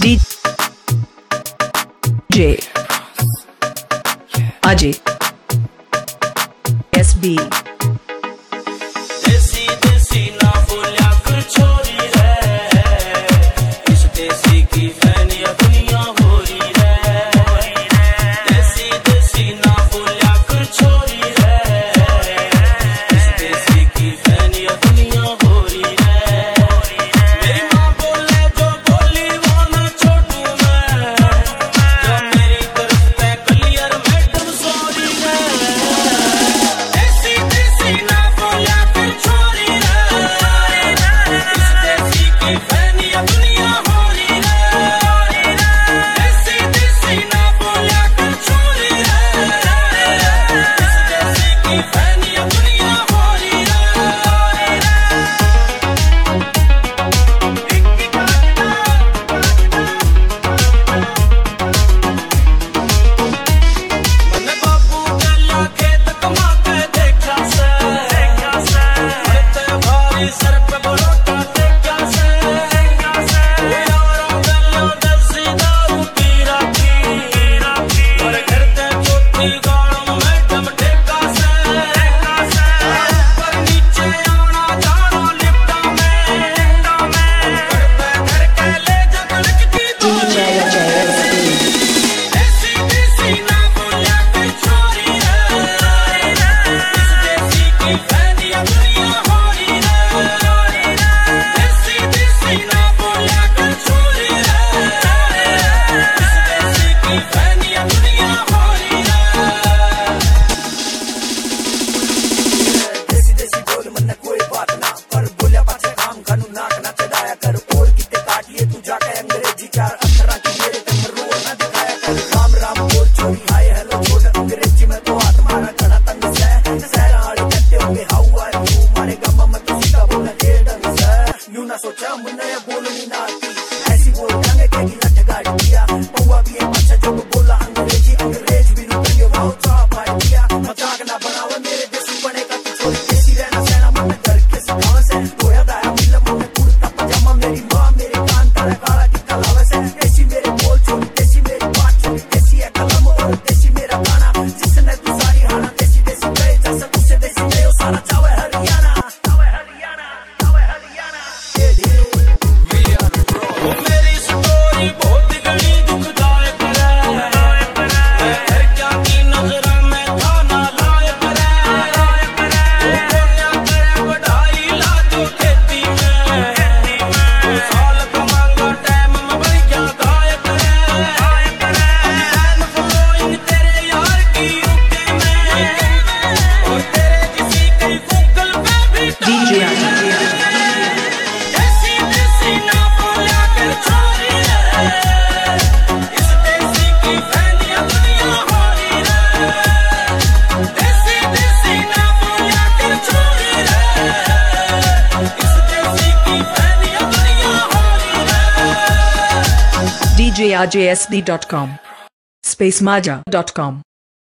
D J Ajay SB Hey. Dikar akrak है DJ SpaceMaja.com